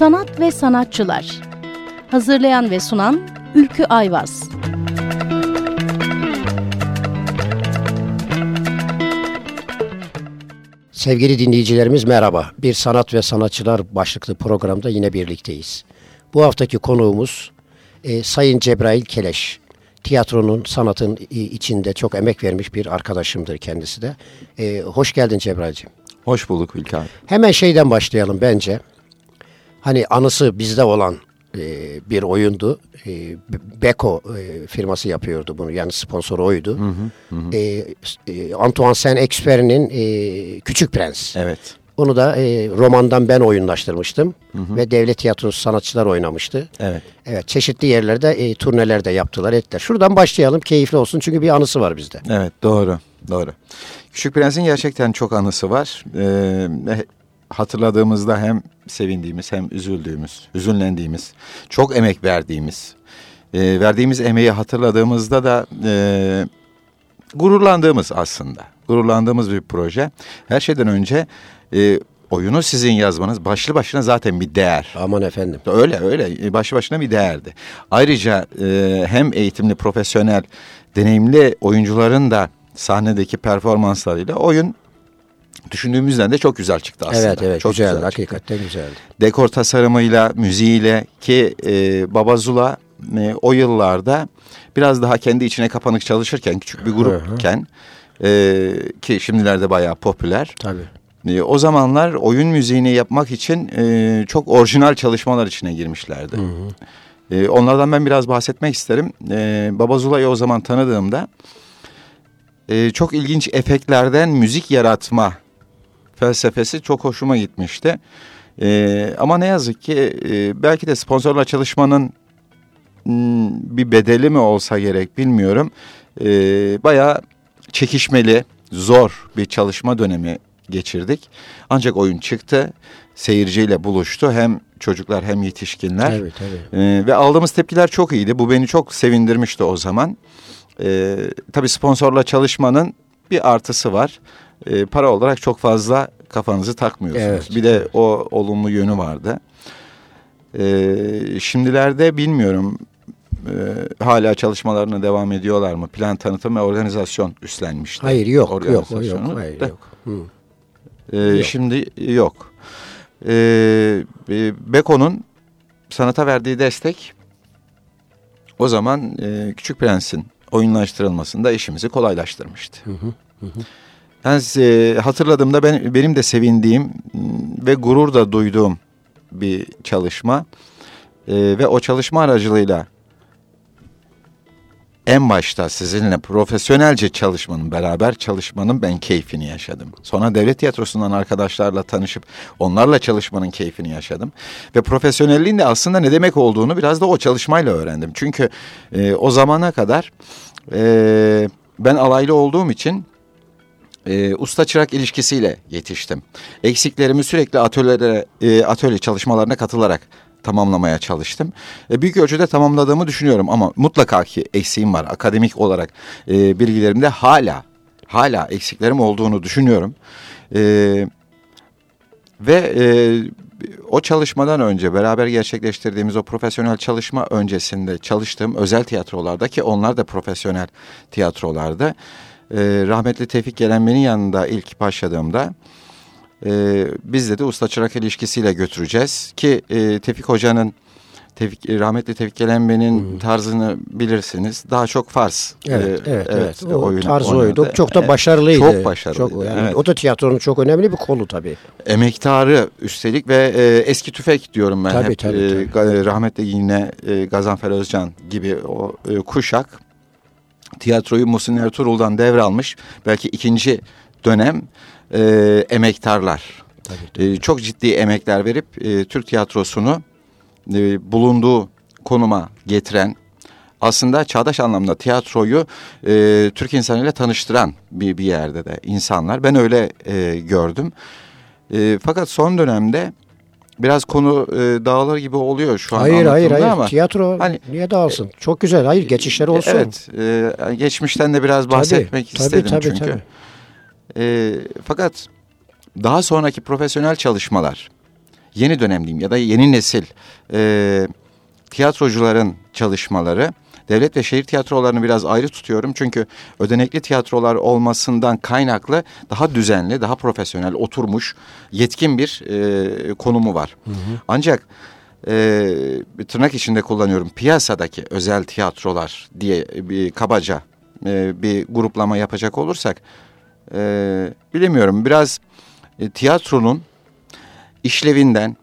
Sanat ve Sanatçılar Hazırlayan ve sunan Ülkü Ayvaz Sevgili dinleyicilerimiz merhaba. Bir Sanat ve Sanatçılar başlıklı programda yine birlikteyiz. Bu haftaki konuğumuz e, Sayın Cebrail Keleş. Tiyatronun, sanatın içinde çok emek vermiş bir arkadaşımdır kendisi de. E, hoş geldin Cebrail'ciğim. Hoş bulduk Ülke abi. Hemen şeyden başlayalım bence. Hani anısı bizde olan e, bir oyundu. E, Beko e, firması yapıyordu bunu. Yani sponsoru oydu. Hı hı, hı. E, e, Antoine Saint-Exupéry'nin e, Küçük Prens. Evet. Onu da e, romandan ben oyunlaştırmıştım. Hı hı. Ve devlet tiyatrosu sanatçılar oynamıştı. Evet. Evet çeşitli yerlerde e, turneler de yaptılar ettiler. Şuradan başlayalım keyifli olsun çünkü bir anısı var bizde. Evet doğru doğru. Küçük Prens'in gerçekten çok anısı var. Ee, hatırladığımızda hem sevindiğimiz hem üzüldüğümüz, üzünlendiğimiz, çok emek verdiğimiz, e, verdiğimiz emeği hatırladığımızda da e, gururlandığımız aslında. Gururlandığımız bir proje. Her şeyden önce e, oyunu sizin yazmanız başlı başına zaten bir değer. Aman efendim. Öyle öyle e, başlı başına bir değerdi. Ayrıca e, hem eğitimli, profesyonel, deneyimli oyuncuların da sahnedeki performanslarıyla oyun düşündüğümüzden de çok güzel çıktı aslında. Evet evet çok güzeldi güzel hakikaten güzeldi. Dekor tasarımıyla, müziğiyle ki e, Baba Zula e, o yıllarda biraz daha kendi içine kapanık çalışırken küçük bir grupken e, ki şimdilerde bayağı popüler. Tabii. E, o zamanlar oyun müziğini yapmak için e, çok orijinal çalışmalar içine girmişlerdi. Hı hı. E, onlardan ben biraz bahsetmek isterim. E, Baba Zula'yı o zaman tanıdığımda e, çok ilginç efektlerden müzik yaratma felsefesi çok hoşuma gitmişti. E, ama ne yazık ki e, belki de sponsorla çalışmanın hmm, bir bedeli mi olsa gerek bilmiyorum. E, bayağı çekişmeli, zor bir çalışma dönemi geçirdik. Ancak oyun çıktı, seyirciyle buluştu. Hem çocuklar hem yetişkinler. Tabii, tabii. Ee, ve aldığımız tepkiler çok iyiydi. Bu beni çok sevindirmişti o zaman. Ee, tabii sponsorla çalışmanın bir artısı var. Ee, para olarak çok fazla kafanızı takmıyorsunuz. Evet. Bir de o olumlu yönü vardı. Ee, şimdilerde bilmiyorum e, hala çalışmalarına devam ediyorlar mı? Plan tanıtım ve organizasyon üstlenmişti. Hayır yok yok yok hayır yok. Hı. Ee, yok. Şimdi yok. Ee, Beko'nun sanata verdiği destek o zaman e, Küçük Prens'in oyunlaştırılmasında işimizi kolaylaştırmıştı. Hı hı, hı. Yani e, hatırladığımda ben, benim de sevindiğim ve gurur da duyduğum bir çalışma e, ve o çalışma aracılığıyla en başta sizinle profesyonelce çalışmanın, beraber çalışmanın ben keyfini yaşadım. Sonra devlet tiyatrosundan arkadaşlarla tanışıp onlarla çalışmanın keyfini yaşadım. Ve profesyonelliğin de aslında ne demek olduğunu biraz da o çalışmayla öğrendim. Çünkü e, o zamana kadar e, ben alaylı olduğum için e, usta çırak ilişkisiyle yetiştim. Eksiklerimi sürekli atölyelere, e, atölye çalışmalarına katılarak tamamlamaya çalıştım. E, büyük ölçüde tamamladığımı düşünüyorum ama mutlaka ki eksiğim var. Akademik olarak e, bilgilerimde hala hala eksiklerim olduğunu düşünüyorum. E, ve e, o çalışmadan önce beraber gerçekleştirdiğimiz o profesyonel çalışma öncesinde çalıştığım özel tiyatrolarda ki onlar da profesyonel tiyatrolarda e, rahmetli Tevfik Gelenmen'in yanında ilk başladığımda e, biz de usta çırak ilişkisiyle götüreceğiz ki e, Tevfik Hoca'nın Tevfik, rahmetli Tevfik Gelenmen'in hmm. tarzını bilirsiniz. Daha çok Fars. Evet, e, evet, evet. O oyun, tarz oydu. Çok da başarılıydı. Çok başarılıydı. Çok, yani evet. O da tiyatronun çok önemli bir kolu tabii. Emektarı üstelik ve e, eski tüfek diyorum ben tabii, hep. Tabii, e, tabii. rahmetli yine e, Gazanfer Özcan gibi o e, kuşak tiyatroyu Muhsin Ertuğrul'dan devralmış. Belki ikinci dönem e, emektarlar. Tabii, tabii. E, çok ciddi emekler verip e, Türk tiyatrosunu e, bulunduğu konuma getiren aslında çağdaş anlamda tiyatroyu e, Türk insanıyla tanıştıran bir, bir yerde de insanlar. Ben öyle e, gördüm. E, fakat son dönemde biraz konu e, dağılır gibi oluyor şu an Hayır hayır hayır. Ama, Tiyatro hani, niye dağılsın? E, Çok güzel. Hayır geçişler olsun. Evet. E, geçmişten de biraz bahsetmek tabii, istedim tabii, çünkü. Tabii. E, fakat daha sonraki profesyonel çalışmalar yeni dönem diyeyim ya da yeni nesil e, tiyatrocuların çalışmaları devlet ve şehir tiyatrolarını biraz ayrı tutuyorum. Çünkü ödenekli tiyatrolar olmasından kaynaklı daha düzenli, daha profesyonel, oturmuş, yetkin bir e, konumu var. Hı hı. Ancak e, tırnak içinde kullanıyorum piyasadaki özel tiyatrolar diye bir kabaca e, bir gruplama yapacak olursak e, bilemiyorum biraz e, tiyatronun işlevinden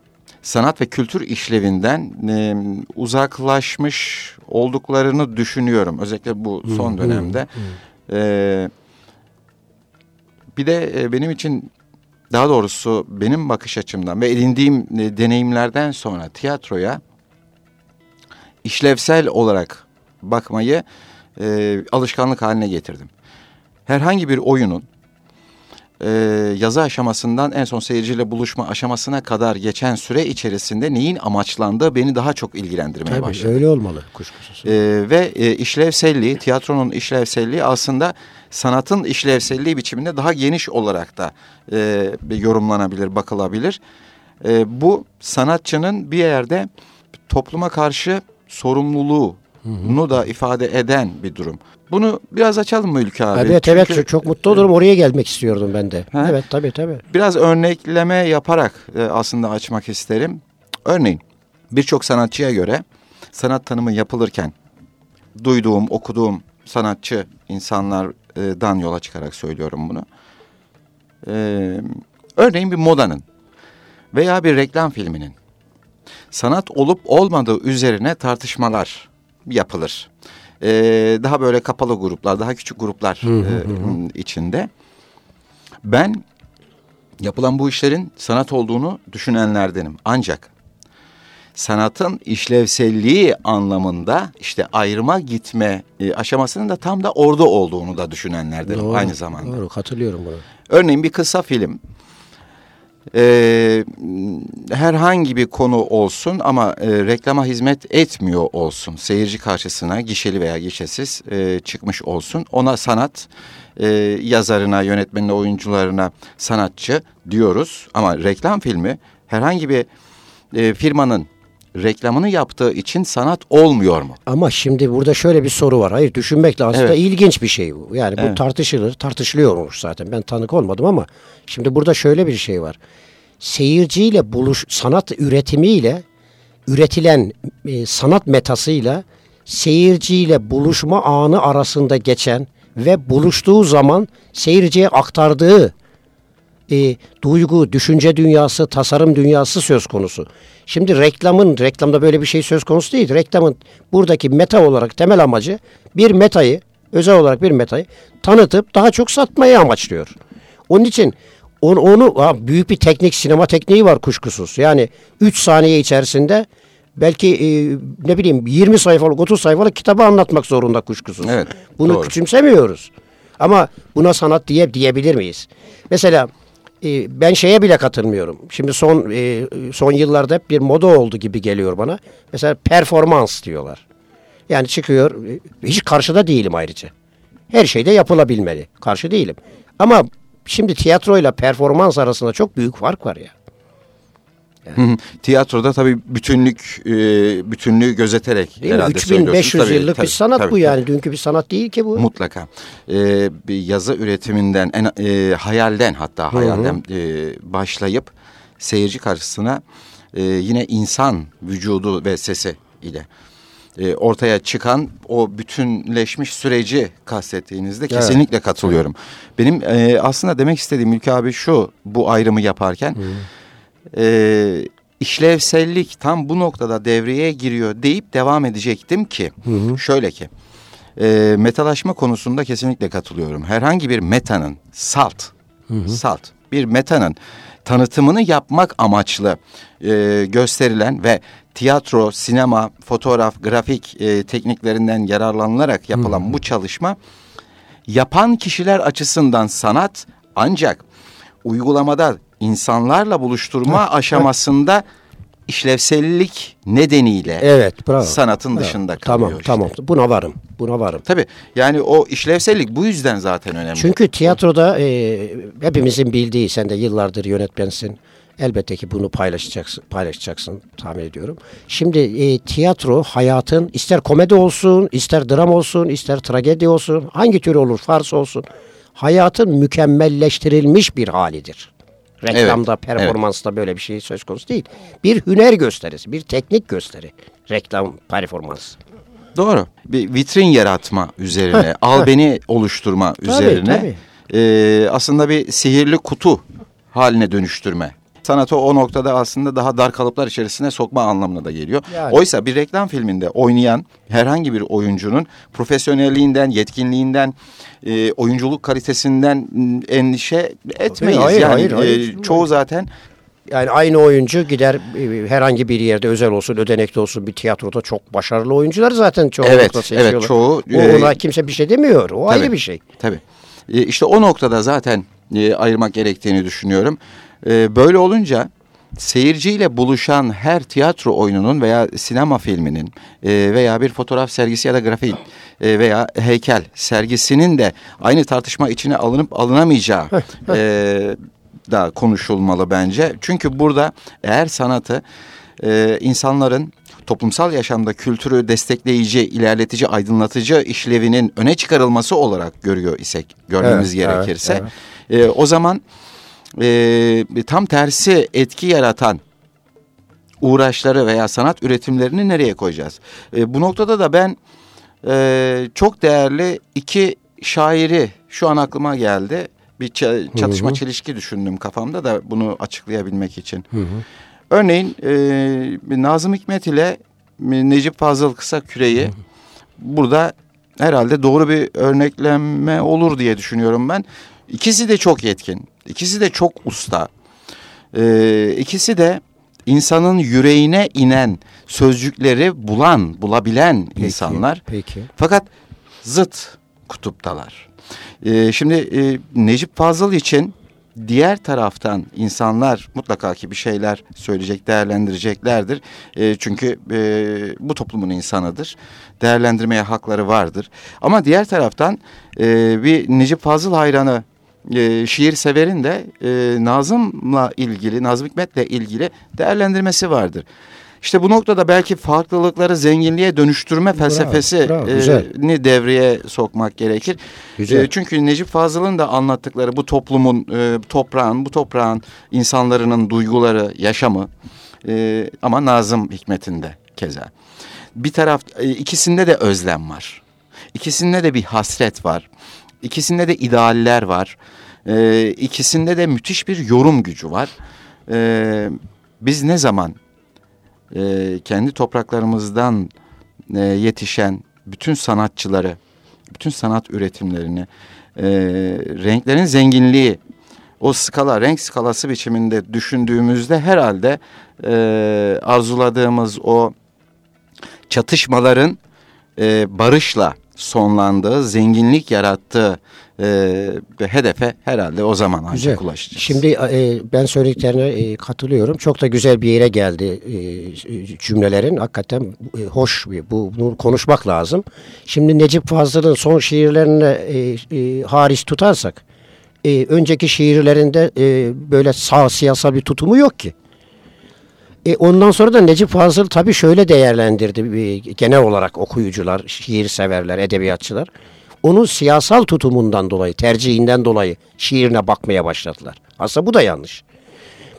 sanat ve kültür işlevinden e, uzaklaşmış olduklarını düşünüyorum. Özellikle bu son dönemde. E, bir de e, benim için daha doğrusu benim bakış açımdan ve edindiğim e, deneyimlerden sonra tiyatroya işlevsel olarak bakmayı e, alışkanlık haline getirdim. Herhangi bir oyunun e, yazı aşamasından en son seyirciyle buluşma aşamasına kadar geçen süre içerisinde neyin amaçlandığı beni daha çok ilgilendirmeye Tabii, başladı. öyle olmalı kuşkusuz. E, ve e, işlevselliği, tiyatronun işlevselliği aslında sanatın işlevselliği biçiminde daha geniş olarak da e, yorumlanabilir, bakılabilir. E, bu sanatçının bir yerde topluma karşı sorumluluğu bunu da ifade eden bir durum. Bunu biraz açalım mı Ülke abi? Evet Çünkü evet çok, çok mutlu olurum. Oraya gelmek istiyordum ben de. Ha? Evet tabii tabii. Biraz örnekleme yaparak e, aslında açmak isterim. Örneğin birçok sanatçıya göre sanat tanımı yapılırken duyduğum, okuduğum sanatçı insanlardan yola çıkarak söylüyorum bunu. Ee, örneğin bir modanın veya bir reklam filminin sanat olup olmadığı üzerine tartışmalar yapılır. Ee, daha böyle kapalı gruplar, daha küçük gruplar e, içinde. Ben yapılan bu işlerin sanat olduğunu düşünenlerdenim. Ancak sanatın işlevselliği anlamında işte ayrıma gitme e, aşamasının da tam da orada olduğunu da düşünenlerdenim Doğru, aynı zamanda. Doğru katılıyorum buna. Örneğin bir kısa film e, herhangi bir konu olsun ama e, reklama hizmet etmiyor olsun. Seyirci karşısına gişeli veya gişesiz e, çıkmış olsun. Ona sanat e, yazarına, yönetmenine, oyuncularına sanatçı diyoruz. Ama reklam filmi herhangi bir e, firmanın reklamını yaptığı için sanat olmuyor mu? Ama şimdi burada şöyle bir soru var. Hayır düşünmek lazım. Evet. Aslında ilginç bir şey bu. Yani bu Evet. tartışılır, tartışılıyormuş zaten. Ben tanık olmadım ama şimdi burada şöyle bir şey var. Seyirciyle buluş, sanat üretimiyle üretilen e, sanat metasıyla seyirciyle buluşma anı arasında geçen ve buluştuğu zaman seyirciye aktardığı e, duygu, düşünce dünyası, tasarım dünyası söz konusu. Şimdi reklamın, reklamda böyle bir şey söz konusu değil. Reklamın buradaki meta olarak temel amacı bir metayı, özel olarak bir metayı tanıtıp daha çok satmayı amaçlıyor. Onun için onu, onu ha, büyük bir teknik, sinema tekniği var kuşkusuz. Yani 3 saniye içerisinde belki e, ne bileyim 20 sayfalık, 30 sayfalık kitabı anlatmak zorunda kuşkusuz. Evet, Bunu doğru. küçümsemiyoruz. Ama buna sanat diye diyebilir miyiz? Mesela e, ben şeye bile katılmıyorum. Şimdi son e, son yıllarda hep bir moda oldu gibi geliyor bana. Mesela performans diyorlar. Yani çıkıyor, e, hiç karşıda değilim ayrıca. Her şeyde yapılabilmeli. Karşı değilim. Ama şimdi tiyatroyla performans arasında çok büyük fark var ya. Hı hı. Tiyatroda tabii bütünlük e, bütünlüğü gözeterek Değil herhalde 3500 söylüyorsunuz. Tabii, yıllık tabii, bir sanat tabii, bu tabii. yani. Dünkü bir sanat değil ki bu. Mutlaka. Ee, bir yazı üretiminden, en, e, hayalden hatta hayalden e, başlayıp seyirci karşısına e, yine insan vücudu ve sesi ile e, ortaya çıkan o bütünleşmiş süreci kastettiğinizde kesinlikle katılıyorum. Benim e, aslında demek istediğim Ülke abi şu bu ayrımı yaparken e, işlevsellik tam bu noktada devreye giriyor deyip devam edecektim ki şöyle ki e, metalaşma konusunda kesinlikle katılıyorum. Herhangi bir metanın salt, salt bir metanın tanıtımını yapmak amaçlı e, gösterilen ve tiyatro, sinema, fotoğraf, grafik e, tekniklerinden yararlanılarak yapılan bu çalışma yapan kişiler açısından sanat ancak uygulamada insanlarla buluşturma aşamasında işlevsellik nedeniyle Evet, bravo. sanatın Bravo. dışında kalıyor. Tamam, işte. tamam. Buna varım. Buna varım. Tabii yani o işlevsellik bu yüzden zaten önemli. Çünkü tiyatroda e, hepimizin bildiği, sen de yıllardır yönetmensin. Elbette ki bunu paylaşacaksın, paylaşacaksın tahmin ediyorum. Şimdi e, tiyatro hayatın ister komedi olsun, ister dram olsun, ister tragedi olsun, hangi tür olur, fars olsun. Hayatın mükemmelleştirilmiş bir halidir. Reklamda, Evet, performansta böyle bir şey söz konusu değil. Bir hüner gösterisi, bir teknik gösteri. Reklam performansı. Doğru. Bir vitrin yaratma üzerine, al beni oluşturma üzerine. tabii. e, aslında bir sihirli kutu haline dönüştürme. Sanatı o noktada aslında daha dar kalıplar içerisine sokma anlamına da geliyor. Yani. Oysa bir reklam filminde oynayan herhangi bir oyuncunun profesyonelliğinden, yetkinliğinden, e, oyunculuk kalitesinden endişe etmeyiz. Hayır, yani hayır, hayır. e, çoğu zaten Yani aynı oyuncu gider e, herhangi bir yerde özel olsun, ödenekli olsun bir tiyatroda çok başarılı oyuncular zaten çoğunlukla Evet, seçiyorlar. evet, çoğu, O, e, kimse bir şey demiyor. O ayrı bir şey. Tabii. E, işte o noktada zaten e, ayırmak gerektiğini düşünüyorum. E, böyle olunca seyirciyle buluşan her tiyatro oyununun veya sinema filminin e, veya bir fotoğraf sergisi ya da grafik e, veya heykel sergisinin de aynı tartışma içine alınıp alınamayacağı e, da konuşulmalı bence. Çünkü burada eğer sanatı e, insanların toplumsal yaşamda kültürü destekleyici, ilerletici, aydınlatıcı işlevinin öne çıkarılması olarak görüyor isek, görmemiz Evet, evet, gerekirse e, o zaman e, tam tersi etki yaratan uğraşları veya sanat üretimlerini nereye koyacağız? E, bu noktada da ben e, çok değerli iki şairi şu an aklıma geldi. Bir ça- çatışma çelişki düşündüm kafamda da bunu açıklayabilmek için. Örneğin e, Nazım Hikmet ile Necip Fazıl Kısa Küre'yi burada herhalde doğru bir örnekleme olur diye düşünüyorum ben. İkisi de çok yetkin. İkisi de çok usta. Ee, ikisi de insanın yüreğine inen sözcükleri bulan, bulabilen insanlar. Peki. Fakat zıt kutuptalar. Ee, şimdi e, Necip Fazıl için diğer taraftan insanlar mutlaka ki bir şeyler söyleyecek, değerlendireceklerdir. E, çünkü e, bu toplumun insanıdır. Değerlendirmeye hakları vardır. Ama diğer taraftan e, bir Necip Fazıl hayranı e, şiir severin de e, Nazım'la ilgili, Nazım Hikmet'le ilgili değerlendirmesi vardır. İşte bu noktada belki farklılıkları zenginliğe dönüştürme felsefesini güzel. devreye sokmak gerekir. Güzel. E, çünkü Necip Fazıl'ın da anlattıkları bu toplumun, e, toprağın, bu toprağın insanların duyguları, yaşamı e, ama Nazım Hikmet'inde keza. Bir taraf, e, ikisinde de özlem var. İkisinde de bir hasret var. İkisinde de idealler var. E, ikisinde de müthiş bir yorum gücü var. E, biz ne zaman e, kendi topraklarımızdan e, yetişen bütün sanatçıları, bütün sanat üretimlerini, e, renklerin zenginliği, o skala, renk skalası biçiminde düşündüğümüzde herhalde e, arzuladığımız o çatışmaların e, barışla sonlandığı, zenginlik yarattığı e, hedefe herhalde o zaman ancak Güzel. ulaşacağız. Şimdi e, ben söylediklerine e, katılıyorum. Çok da güzel bir yere geldi e, cümlelerin. Hakikaten e, hoş bir. Bu, bunu konuşmak lazım. Şimdi Necip Fazıl'ın son şiirlerini e, e, hariç tutarsak e, önceki şiirlerinde e, böyle sağ siyasal bir tutumu yok ki. E, ondan sonra da Necip Fazıl tabii şöyle değerlendirdi genel olarak okuyucular, şiir severler, edebiyatçılar. Onun siyasal tutumundan dolayı, tercihinden dolayı şiirine bakmaya başladılar. Aslında bu da yanlış.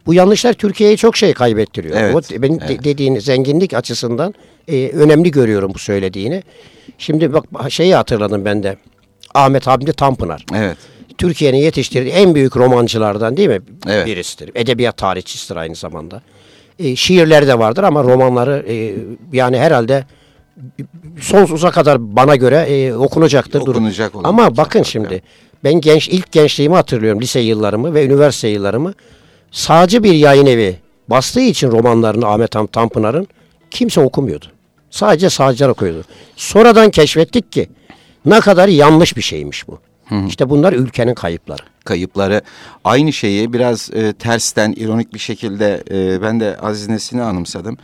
Bu yanlışlar Türkiye'ye çok şey kaybettiriyor. Evet, O, benim de- evet. dediğin zenginlik açısından e, önemli görüyorum bu söylediğini. Şimdi bak şeyi hatırladım ben de. Ahmet Hamdi Tanpınar. Evet. Türkiye'nin yetiştirdiği en büyük romancılardan değil mi? Evet. Birisidir. Edebiyat tarihçisidir aynı zamanda. E, şiirleri de vardır ama romanları e, yani herhalde sonsuza kadar bana göre e, okunacaktır. Okunacak olan Ama bakın şimdi evet. ben genç ilk gençliğimi hatırlıyorum lise yıllarımı ve üniversite yıllarımı. Sağcı bir yayın evi bastığı için romanlarını Ahmet Ham Tanpınar'ın kimse okumuyordu. Sadece sağcılar okuyordu. Sonradan keşfettik ki ne kadar yanlış bir şeymiş bu. İşte bunlar ülkenin kayıpları. kayıpları aynı şeyi biraz e, tersten ironik bir şekilde e, ben de Aziz Nesin'i anımsadım.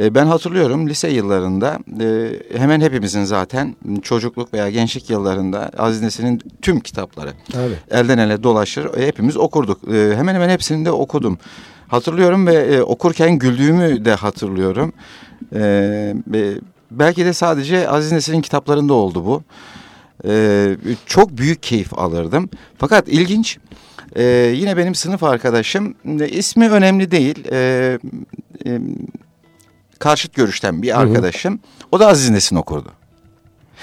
E, ben hatırlıyorum lise yıllarında e, hemen hepimizin zaten çocukluk veya gençlik yıllarında Aziz Nesin'in tüm kitapları Tabii. elden ele dolaşır. E, hepimiz okurduk. E, hemen hemen hepsini de okudum. Hatırlıyorum ve e, okurken güldüğümü de hatırlıyorum. E, e, belki de sadece Aziz Nesin'in kitaplarında oldu bu. E, çok büyük keyif alırdım. Fakat ilginç e, yine benim sınıf arkadaşım e, ismi önemli değil. E, e, karşıt görüşten bir arkadaşım. Hı hı. O da Aziz Nesin okurdu.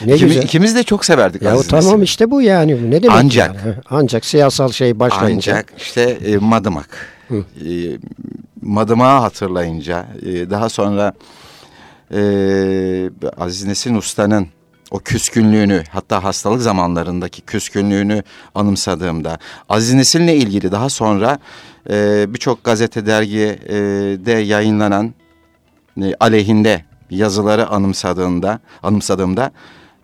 Ne İkimiz, güzel. İkimiz de çok severdik ya Aziz Tamam işte bu yani. Ne demek Ancak. Yani? Ancak siyasal şey başlayınca. Ancak işte e, Madımak. Hı. E, Madımak'ı hatırlayınca e, daha sonra e, Aziz Nesin Usta'nın o küskünlüğünü hatta hastalık zamanlarındaki küskünlüğünü anımsadığımda Aziz Nesin'le ilgili daha sonra e, birçok gazete dergide e, yayınlanan e, aleyhinde yazıları anımsadığımda anımsadığımda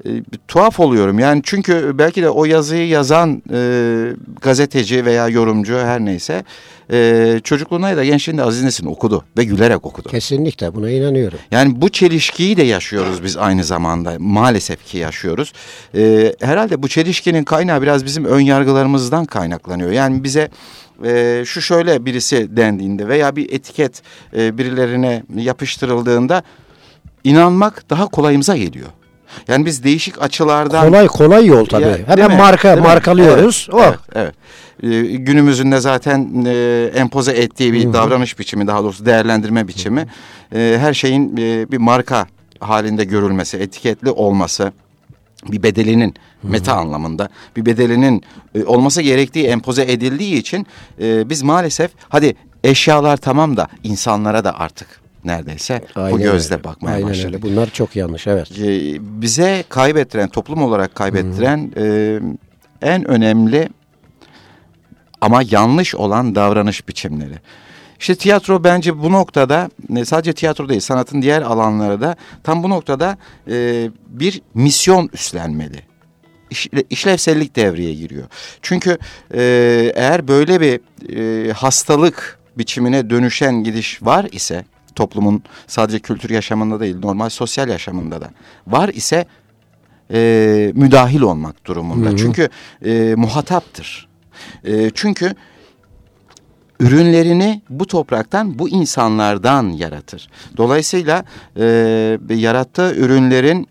e, tuhaf oluyorum. Yani çünkü belki de o yazıyı yazan e, gazeteci veya yorumcu her neyse e, çocukluğuna ya da gençliğinde Aziz Nesin okudu ve gülerek okudu. Kesinlikle buna inanıyorum. Yani bu çelişkiyi de yaşıyoruz biz aynı zamanda. Maalesef ki yaşıyoruz. E, herhalde bu çelişkinin kaynağı biraz bizim ön yargılarımızdan kaynaklanıyor. Yani bize e, şu şöyle birisi dendiğinde veya bir etiket e, birilerine yapıştırıldığında inanmak daha kolayımıza geliyor. Yani biz değişik açılardan... Kolay kolay yol tabii. Ya, Hemen marka değil markalıyoruz. Evet, oh. evet, evet. Ee, günümüzün de zaten e, empoze ettiği bir Hı-hı. davranış biçimi daha doğrusu değerlendirme biçimi. E, her şeyin e, bir marka halinde görülmesi, etiketli olması bir bedelinin meta anlamında bir bedelinin e, olması gerektiği empoze edildiği için e, biz maalesef hadi eşyalar tamam da insanlara da artık neredeyse Aynen bu gözle bakmaya Aynen başladık. Öyle. Bunlar çok yanlış evet. Ee, bize kaybettiren, toplum olarak kaybettiren e, en önemli ama yanlış olan davranış biçimleri. İşte tiyatro bence bu noktada e, sadece tiyatro değil sanatın diğer alanları da tam bu noktada e, bir misyon üstlenmeli. İşlevsellik devreye giriyor. Çünkü e, eğer böyle bir e, hastalık biçimine dönüşen gidiş var ise toplumun sadece kültür yaşamında değil normal sosyal yaşamında da var ise e, müdahil olmak durumunda. Hı hı. Çünkü e, muhataptır. E, çünkü ürünlerini bu topraktan, bu insanlardan yaratır. Dolayısıyla e, yarattığı ürünlerin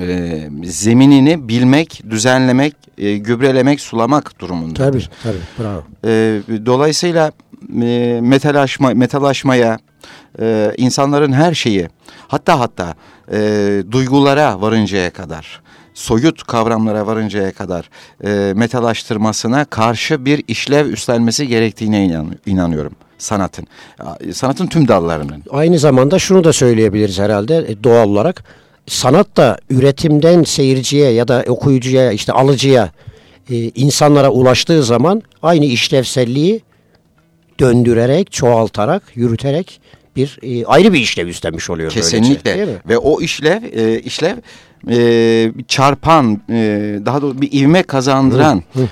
e, zeminini bilmek, düzenlemek, e, gübrelemek, sulamak durumundadır. Tabii, tabii, bravo. E, dolayısıyla e, metalaşma, metalaşmaya, e, insanların her şeyi hatta hatta e, duygulara varıncaya kadar soyut kavramlara varıncaya kadar e, metalaştırmasına karşı bir işlev üstlenmesi gerektiğine inan, inanıyorum sanatın. Sanatın tüm dallarının. Aynı zamanda şunu da söyleyebiliriz herhalde e, doğal olarak. Sanat da üretimden seyirciye ya da okuyucuya işte alıcıya e, insanlara ulaştığı zaman aynı işlevselliği döndürerek, çoğaltarak, yürüterek bir e, ayrı bir işlev üstlenmiş oluyor. Kesinlikle. Böylece, Ve o işlev e, işlev e, çarpan, e, daha doğrusu bir ivme kazandıran hı, hı.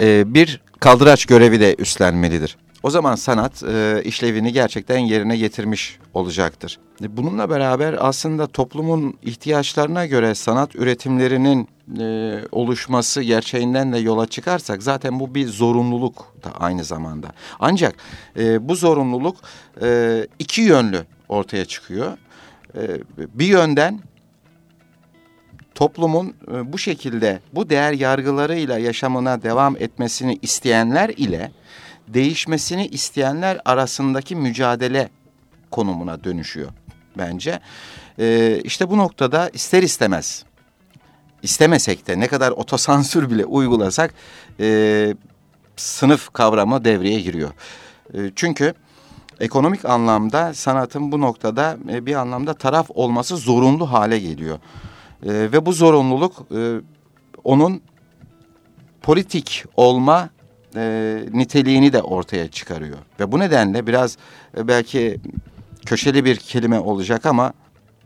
E, bir kaldıraç görevi de üstlenmelidir. O zaman sanat e, işlevini gerçekten yerine getirmiş olacaktır. E, bununla beraber aslında toplumun ihtiyaçlarına göre sanat üretimlerinin e, oluşması gerçeğinden de yola çıkarsak zaten bu bir zorunluluk da aynı zamanda. Ancak e, bu zorunluluk e, iki yönlü ortaya çıkıyor. E, bir yönden toplumun e, bu şekilde bu değer yargılarıyla yaşamına devam etmesini isteyenler ile değişmesini isteyenler arasındaki mücadele konumuna dönüşüyor bence. Ee, işte bu noktada ister istemez istemesek de ne kadar otosansür bile uygulasak e, sınıf kavramı devreye giriyor. E, çünkü ekonomik anlamda sanatın bu noktada e, bir anlamda taraf olması zorunlu hale geliyor. E, ve bu zorunluluk e, onun politik olma e, niteliğini de ortaya çıkarıyor. Ve bu nedenle biraz e, belki köşeli bir kelime olacak ama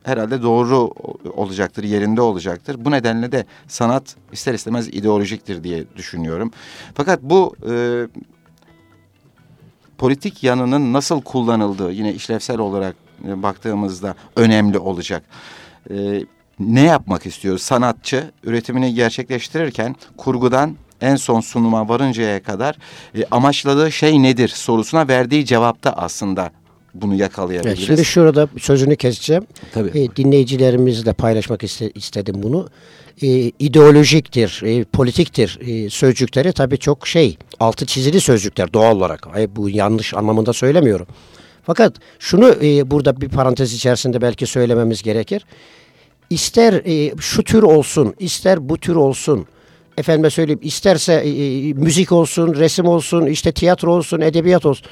herhalde doğru olacaktır, yerinde olacaktır. Bu nedenle de sanat ister istemez ideolojiktir diye düşünüyorum. Fakat bu e, politik yanının nasıl kullanıldığı yine işlevsel olarak e, baktığımızda önemli olacak. E, ne yapmak istiyor? Sanatçı üretimini gerçekleştirirken kurgudan en son sunuma varıncaya kadar e, amaçladığı şey nedir sorusuna verdiği cevapta aslında bunu yakalayabiliriz. Evet, şimdi şurada sözünü keseceğim. Tabii. E, dinleyicilerimizle paylaşmak iste, istedim bunu. E, ideolojiktir, e, politiktir e, sözcükleri tabii çok şey, altı çizili sözcükler doğal olarak. Ay, bu yanlış anlamında söylemiyorum. Fakat şunu e, burada bir parantez içerisinde belki söylememiz gerekir. İster e, şu tür olsun, ister bu tür olsun. Efendime söyleyeyim, isterse e, e, müzik olsun, resim olsun, işte tiyatro olsun, edebiyat olsun.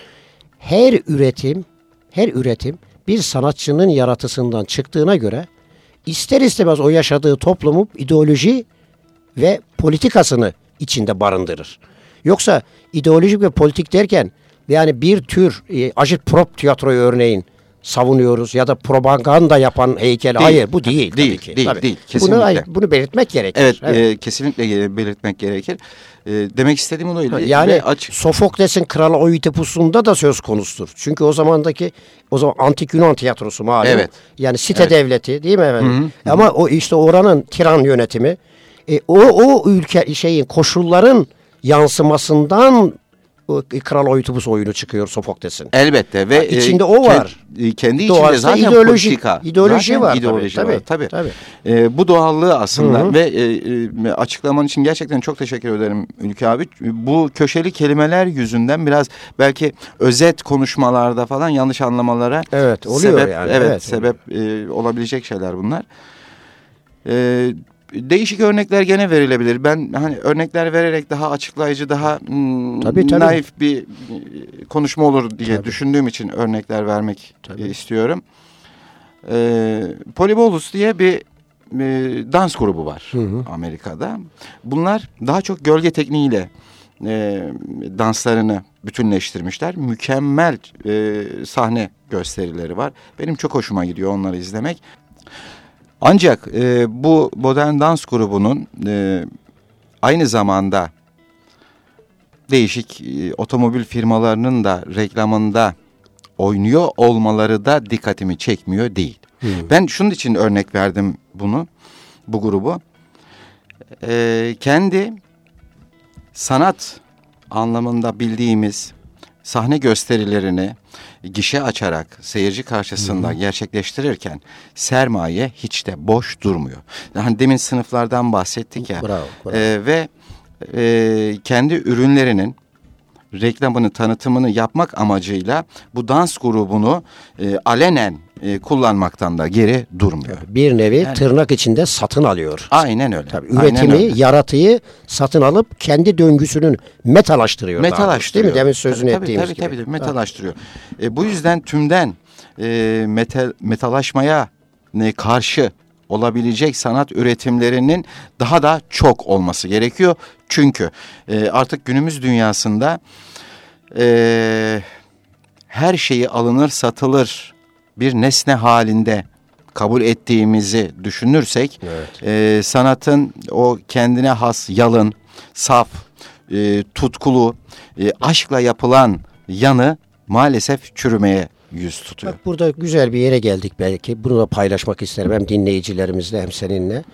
Her üretim, her üretim bir sanatçının yaratısından çıktığına göre ister istemez o yaşadığı toplumu ideoloji ve politikasını içinde barındırır. Yoksa ideolojik ve politik derken yani bir tür e, ajit prop tiyatroyu örneğin savunuyoruz ya da propaganda yapan heykel. Değil. Hayır bu değil. Değil, tabii ki. değil, Tabii. değil. Bunu, Kesinlikle. hayır, bunu belirtmek gerekir. Evet, e, kesinlikle belirtmek gerekir. E, demek istediğim onu öyle. Yani açık. Sofokles'in Kralı Oidipus'unda da söz konusudur. Çünkü o zamandaki o zaman antik Yunan tiyatrosu malum. Evet. Yani site Evet. devleti değil mi efendim? Ama o işte oranın tiran yönetimi e, o o ülke şeyin koşulların yansımasından Kral Oidipus oyunu çıkıyor Sofokles'in. Elbette ve Ha, içinde o var. ke- e, kendi Doğası içinde zaten ideoloji- politika. ideoloji zaten var tabii, ideoloji tabii, var. Tabii. tabii. E, bu doğallığı aslında ve e, e, açıklaman için gerçekten çok teşekkür ederim Ülke abi. Bu köşeli kelimeler yüzünden biraz belki özet konuşmalarda falan yanlış anlamalara Evet, oluyor sebep, yani, Evet, evet, sebep e, olabilecek şeyler bunlar. E, değişik örnekler gene verilebilir. Ben hani örnekler vererek daha açıklayıcı, daha mm, Tabii, tabii. naif bir e, konuşma olur diye Tabii. düşündüğüm için örnekler vermek Tabii. e, istiyorum. E, Polybolus diye bir e, dans grubu var Amerika'da. Bunlar daha çok gölge tekniğiyle e, danslarını bütünleştirmişler. Mükemmel e, sahne gösterileri var. Benim çok hoşuma gidiyor onları izlemek. Ancak e, bu modern dans grubunun e, aynı zamanda değişik e, otomobil firmalarının da reklamında oynuyor olmaları da dikkatimi çekmiyor değil. Ben şunun için örnek verdim bunu, bu grubu. E, kendi sanat anlamında bildiğimiz sahne gösterilerini gişe açarak seyirci karşısında gerçekleştirirken sermaye hiç de boş durmuyor. Yani demin sınıflardan bahsettik ya. Bravo, bravo. Ee, ve e, kendi ürünlerinin reklamını, tanıtımını yapmak amacıyla bu dans grubunu e, alenen e, kullanmaktan da geri durmuyor. Bir nevi tırnak içinde satın alıyor. Aynen öyle. Tabii, Aynen üretimi, öyle. yaratıyı satın alıp kendi döngüsünün metalaştırıyor. metalaştırıyor. Değil mi? Demin sözünü tabii, ettiğimiz tabii, gibi. Tabii tabii metalaştırıyor. E, bu yüzden tümden e, metal, metalaşmaya e, karşı olabilecek sanat üretimlerinin daha da çok olması gerekiyor. Çünkü e, artık günümüz dünyasında e, her şeyi alınır satılır bir nesne halinde kabul ettiğimizi düşünürsek e, sanatın o kendine has yalın, saf, e, tutkulu, e, aşkla yapılan yanı maalesef çürümeye yüz tutuyor. Bak burada güzel bir yere geldik belki. Bunu da paylaşmak isterim hem dinleyicilerimizle hem seninle.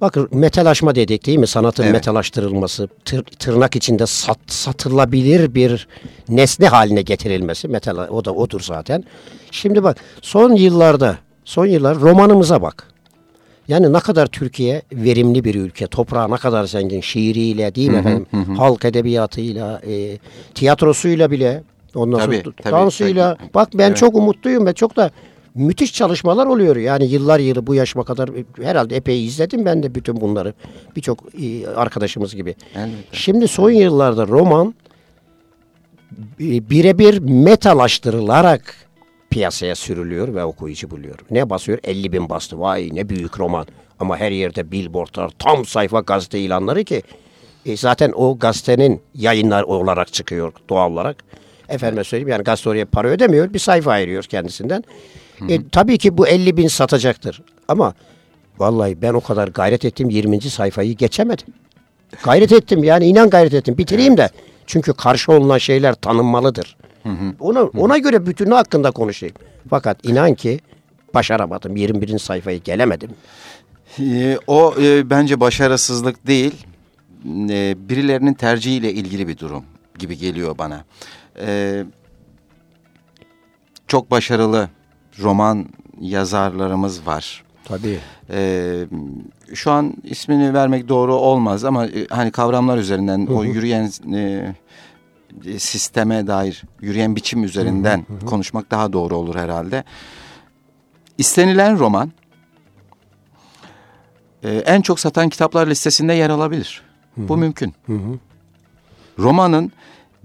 Bakın metalaşma dedik değil mi? Sanatın Evet. metalaştırılması, tır- tırnak içinde sat, satılabilir bir nesne haline getirilmesi. Metal o da odur zaten. Şimdi bak son yıllarda, son yıllar romanımıza bak. Yani ne kadar Türkiye verimli bir ülke, toprağı ne kadar zengin, şiiriyle değil mi efendim, halk edebiyatıyla, e, tiyatrosuyla bile, ondan Tabii, sonra tabii, dansıyla. tabii. Bak ben Evet. çok umutluyum ve çok da müthiş çalışmalar oluyor. Yani yıllar yılı bu yaşıma kadar herhalde epey izledim ben de bütün bunları. Birçok e, arkadaşımız gibi. Elbette. Şimdi son yıllarda roman e, birebir metalaştırılarak piyasaya sürülüyor ve okuyucu buluyor. Ne basıyor? 50 bin bastı. Vay ne büyük roman. Ama her yerde billboardlar, tam sayfa gazete ilanları ki e, zaten o gazetenin yayınlar olarak çıkıyor doğal olarak. Efendime söyleyeyim yani gazete oraya para ödemiyor. Bir sayfa ayırıyor kendisinden. E, tabii ki bu 50 bin satacaktır. Ama vallahi ben o kadar gayret ettim 20. sayfayı geçemedim. Gayret ettim yani inan gayret ettim. Bitireyim de. Çünkü karşı olunan şeyler tanınmalıdır. Ona, ona göre bütünü hakkında konuşayım. Fakat inan ki başaramadım. 21. sayfayı gelemedim. E, o e, bence başarısızlık değil. e, birilerinin tercihiyle ilgili bir durum gibi geliyor bana. E, çok başarılı roman yazarlarımız var. Tabii. Ee, şu an ismini vermek doğru olmaz ama e, hani kavramlar üzerinden o yürüyen e, sisteme dair yürüyen biçim üzerinden konuşmak daha doğru olur herhalde. İstenilen roman e, en çok satan kitaplar listesinde yer alabilir. Bu mümkün. Romanın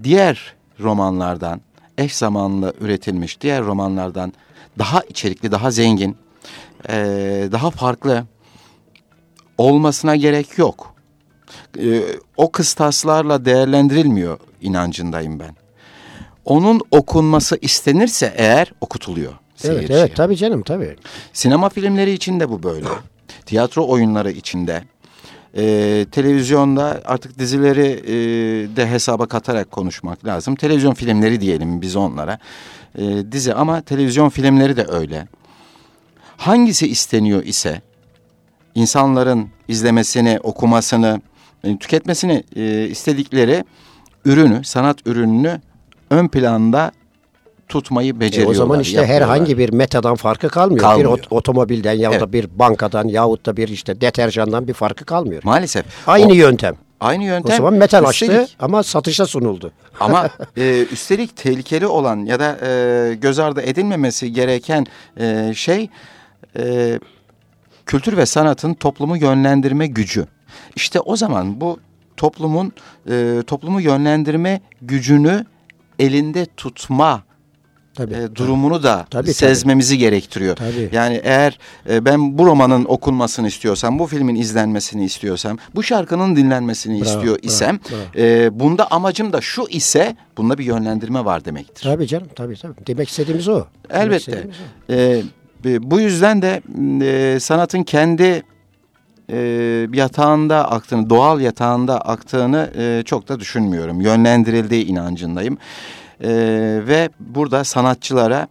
diğer romanlardan eş zamanlı üretilmiş diğer romanlardan daha içerikli, daha zengin, e, daha farklı olmasına gerek yok. E, o kıstaslarla değerlendirilmiyor inancındayım ben. Onun okunması istenirse eğer okutuluyor Evet, seyirciye. evet tabii canım tabii. Sinema filmleri için de bu böyle. Tiyatro oyunları içinde. Ee, televizyonda artık dizileri e, de hesaba katarak konuşmak lazım. Televizyon filmleri diyelim biz onlara. Ee, dizi ama televizyon filmleri de öyle. Hangisi isteniyor ise insanların izlemesini, okumasını, e, tüketmesini e, istedikleri ürünü, sanat ürününü ön planda tutmayı E, beceriyorlar. o zaman işte yapıyorlar. herhangi bir metadan farkı kalmıyor. Kalmıyor. Bir ot- otomobilden ya da Evet. bir bankadan yahut da bir işte deterjandan bir farkı kalmıyor. Maalesef. Aynı O- yöntem. Aynı O yöntem. zaman metal Üstelik- açtı ama satışa sunuldu. Ama e, üstelik tehlikeli olan ya da e, göz ardı edilmemesi gereken e, şey e, kültür ve sanatın toplumu yönlendirme gücü. İşte o zaman bu toplumun e, toplumu yönlendirme gücünü elinde tutma Tabii. e, durumunu da Tabii, tabii. sezmemizi gerektiriyor. Tabii. Yani eğer e, ben bu romanın okunmasını istiyorsam, bu filmin izlenmesini istiyorsam, bu şarkının dinlenmesini Bravo, istiyor bravo, isem, bravo. e, bunda amacım da şu ise, bunda bir yönlendirme var demektir. Tabii canım tabii tabii. Demek istediğimiz o. Demek Elbette. istediğimiz o. E, e, bu yüzden de e, sanatın kendi e, yatağında aktığını, doğal yatağında aktığını e, çok da düşünmüyorum. Yönlendirildiği inancındayım. E, ve burada sanatçılara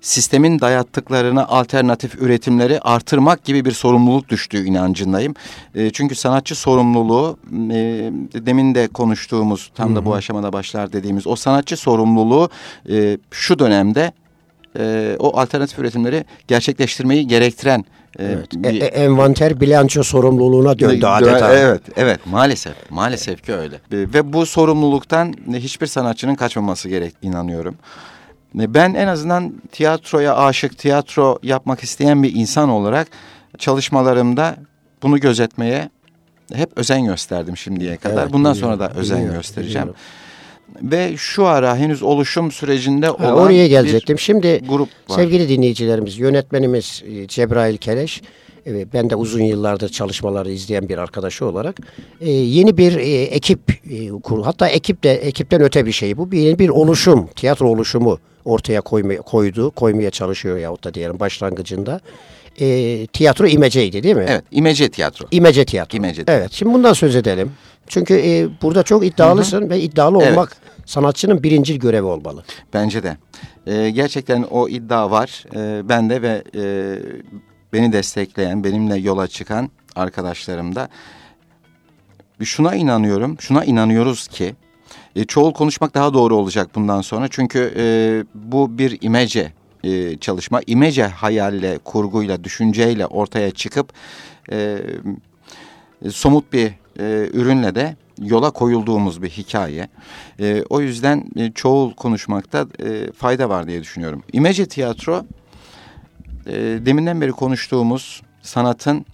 sistemin dayattıklarına alternatif üretimleri artırmak gibi bir sorumluluk düştüğü inancındayım. E, çünkü sanatçı sorumluluğu e, demin de konuştuğumuz tam da bu aşamada başlar dediğimiz o sanatçı sorumluluğu e, şu dönemde e, o alternatif üretimleri gerçekleştirmeyi gerektiren Evet. E- e- envanter bilanço sorumluluğuna döndü Dö- adeta. Evet, evet maalesef. Maalesef ki öyle. E, Ve bu sorumluluktan hiçbir sanatçının kaçmaması gerek inanıyorum. E, Ben en azından tiyatroya aşık, tiyatro yapmak isteyen bir insan olarak çalışmalarımda bunu gözetmeye hep özen gösterdim şimdiye kadar. Evet, Bundan biliyorum, sonra da özen biliyorum, göstereceğim. biliyorum. Ve şu ara henüz oluşum sürecinde Ha, olan oraya gelecektim. Şimdi grup var. sevgili dinleyicilerimiz, yönetmenimiz e, Cebrail Keleş, e, ben de uzun yıllardır çalışmaları izleyen bir arkadaşı olarak e, yeni bir e, ekip e, kur, hatta ekip de ekipten öte bir şey bu. Bir yeni bir oluşum, tiyatro oluşumu ortaya koyma, koydu, koymaya çalışıyor yahut da diyelim başlangıcında. E, tiyatro imeceydi değil mi? Evet, imece tiyatro. İmece tiyatro. İmece Evet, şimdi bundan söz edelim. Çünkü e, burada çok iddialısın ve iddialı Evet. olmak sanatçının birinci görevi olmalı. Bence de. Ee, gerçekten o iddia var. Ee, ben de ve e, beni destekleyen, benimle yola çıkan arkadaşlarım da. Şuna inanıyorum, şuna inanıyoruz ki e, çoğul konuşmak daha doğru olacak bundan sonra. Çünkü e, bu bir imece e, çalışma. İmece hayalle, kurguyla, düşünceyle ortaya çıkıp e, somut bir e, ürünle de yola koyulduğumuz bir hikaye. E, o yüzden e, çoğul konuşmakta e, fayda var diye düşünüyorum. İmece tiyatro e, deminden beri konuştuğumuz sanatın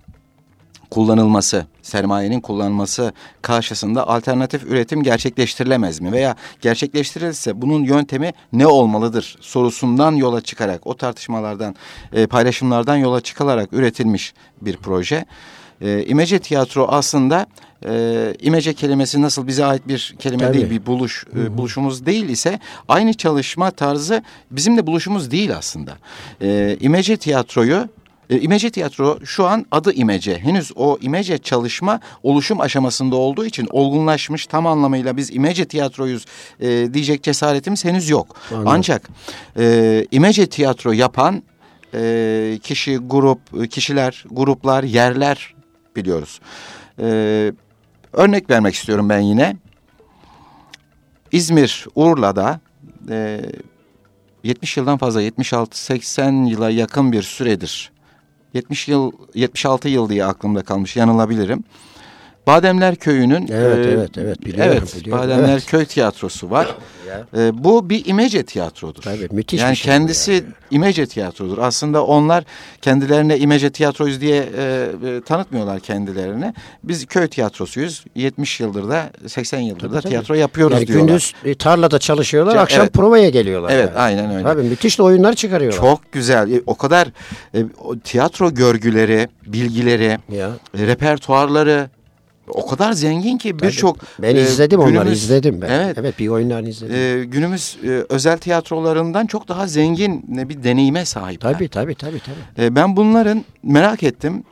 kullanılması, sermayenin kullanılması karşısında alternatif üretim gerçekleştirilemez mi? Veya gerçekleştirilirse bunun yöntemi ne olmalıdır sorusundan yola çıkarak, o tartışmalardan, e, paylaşımlardan yola çıkılarak üretilmiş bir proje. E, İmece tiyatro aslında e, imece kelimesi nasıl bize ait bir kelime Tabii. değil, bir buluş e, buluşumuz değil ise aynı çalışma tarzı bizim de buluşumuz değil aslında. E, imece tiyatroyu e, İmece tiyatro şu an adı İmece. Henüz o İmece çalışma oluşum aşamasında olduğu için olgunlaşmış tam anlamıyla biz İmece tiyatroyuz e, diyecek cesaretimiz henüz yok. Anladım. Ancak e, İmece tiyatro yapan e, kişi, grup, kişiler, gruplar, yerler biliyoruz. E, Örnek vermek istiyorum ben yine. İzmir, Urla'da e, 70 yıldan fazla 76-80 yıla yakın bir süredir 70 yıl 76 yıl diye aklımda kalmış yanılabilirim. Bademler Köyü'nün Evet, evet, evet, biliyorum, evet, biliyorum. Bademler Evet. Köy tiyatrosu var. E, bu bir imece tiyatrodur. Tabii, müthiş yani bir şey kendisi yani. imece tiyatrodur. Aslında onlar kendilerine imece tiyatroyuz diye e, e, tanıtmıyorlar kendilerine. Biz köy tiyatrosuyuz. 70 yıldır da 80 yıldır Tabii, da tabii. tiyatro yapıyoruz Yani diyorlar. gündüz e, tarlada çalışıyorlar, Ya, akşam evet. provaya geliyorlar. Evet, yani. aynen öyle. Tabii müthiş de oyunlar çıkarıyorlar. Çok güzel. E, O kadar e, o tiyatro görgüleri, bilgileri, Ya. e, repertuarları o kadar zengin ki birçok Ben e, izledim onları, günümüz- izledim ben. Evet. Evet, bir oyunlarını izledim. e, günümüz e, özel tiyatrolarından çok daha zengin e, bir deneyime sahipler. tabii, tabii, tabii, tabii. E, ben bunların merak ettim.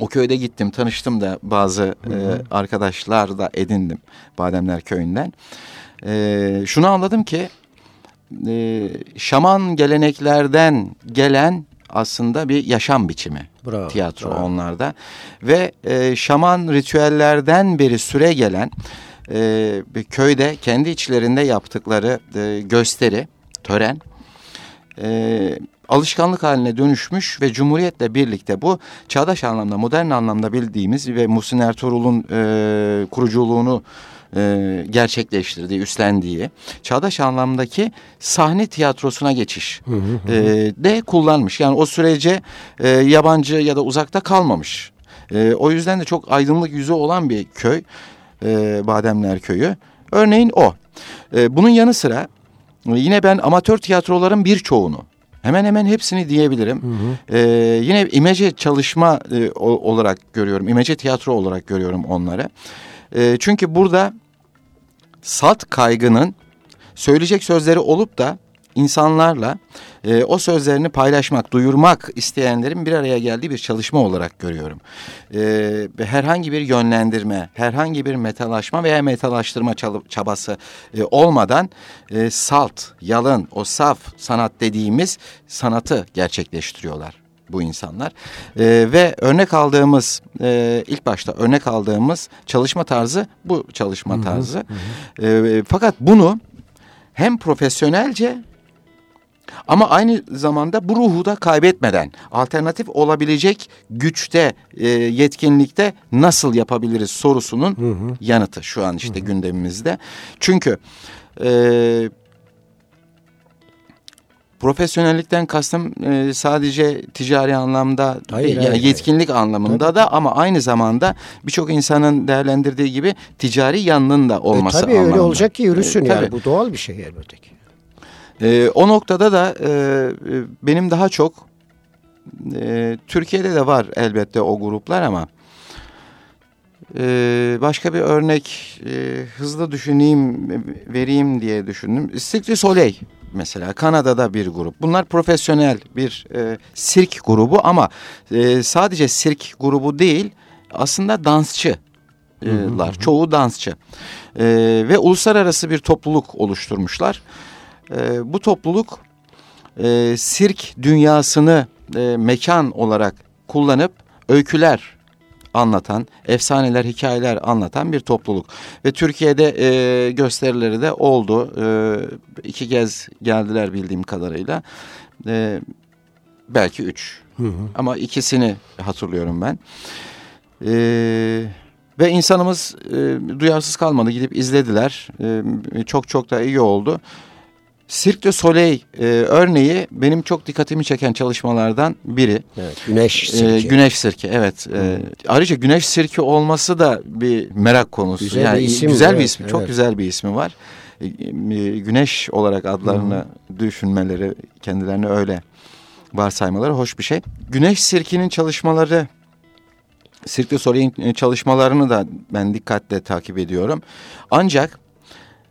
O köyde gittim, tanıştım da bazı e, arkadaşlar da edindim Bademler Köyü'nden. E, şunu anladım ki e, şaman geleneklerden gelen aslında bir yaşam biçimi Bravo, tiyatro bravo. onlarda ve e, şaman ritüellerden beri süre gelen e, bir köyde kendi içlerinde yaptıkları e, gösteri, tören e, alışkanlık haline dönüşmüş ve Cumhuriyet'le birlikte bu çağdaş anlamda, modern anlamda bildiğimiz ve Muhsin Ertuğrul'un e, kuruculuğunu e, gerçekleştirdiği, üstlendiği çağdaş anlamdaki sahne tiyatrosuna geçiş e, de kullanmış. Yani o sürece e, yabancı ya da uzakta kalmamış. E, o yüzden de çok aydınlık yüzü olan bir köy, e, Bademler Köyü. Örneğin o. E, bunun yanı sıra e, yine ben amatör tiyatroların birçoğunu hemen hemen hepsini diyebilirim. E, yine imece çalışma e, olarak görüyorum, imece tiyatro olarak görüyorum onları. E, çünkü burada salt kaygının söyleyecek sözleri olup da insanlarla e, o sözlerini paylaşmak, duyurmak isteyenlerin bir araya geldiği bir çalışma olarak görüyorum. E, herhangi bir yönlendirme, herhangi bir metalaşma veya metalaştırma çabası e, olmadan e, salt, yalın, o saf sanat dediğimiz sanatı gerçekleştiriyorlar bu insanlar. E, ve örnek aldığımız, e, ilk başta örnek aldığımız çalışma tarzı bu çalışma tarzı. E, fakat bunu hem profesyonelce ama aynı zamanda bu ruhu da kaybetmeden alternatif olabilecek güçte, e, yetkinlikte nasıl yapabiliriz sorusunun yanıtı şu an işte gündemimizde. Çünkü e, profesyonellikten kastım e, sadece ticari anlamda Hayır, yani hayır, yetkinlik anlamında da ama aynı zamanda birçok insanın değerlendirdiği gibi ticari yanının da E, olması tabii öyle anlamında. olacak ki yürüsün E, yani. tabii. Bu doğal bir şey elbette ki. Ee, o noktada da e, e, benim daha çok e, Türkiye'de de var elbette o gruplar ama e, başka bir örnek e, hızlı düşüneyim e, vereyim diye düşündüm. Du Soleil mesela Kanada'da bir grup. Bunlar profesyonel bir e, sirk grubu ama e, sadece sirk grubu değil aslında dansçı. lar. Çoğu dansçı. E, ve uluslararası bir topluluk oluşturmuşlar. E, bu topluluk e, sirk dünyasını e, mekan olarak kullanıp öyküler anlatan, efsaneler, hikayeler anlatan bir topluluk. Ve Türkiye'de e, gösterileri de oldu. E, iki kez geldiler bildiğim kadarıyla. E, belki üç. Ama ikisini hatırlıyorum ben. E, ve insanımız e, duyarsız kalmadı. Gidip izlediler. E, çok çok da iyi oldu. Cirque du Soleil e, örneği benim çok dikkatimi çeken çalışmalardan biri. Evet, güneş sirki. güneş sirki evet. Ee, ayrıca güneş sirki olması da bir merak konusu. Güzel yani bir isim, güzel bir evet, ismi, çok evet. güzel bir ismi var. Ee, e, güneş olarak adlarını düşünmeleri, kendilerini öyle varsaymaları hoş bir şey. Güneş sirkinin çalışmaları Cirque du Soleil'in çalışmalarını da ben dikkatle takip ediyorum. Ancak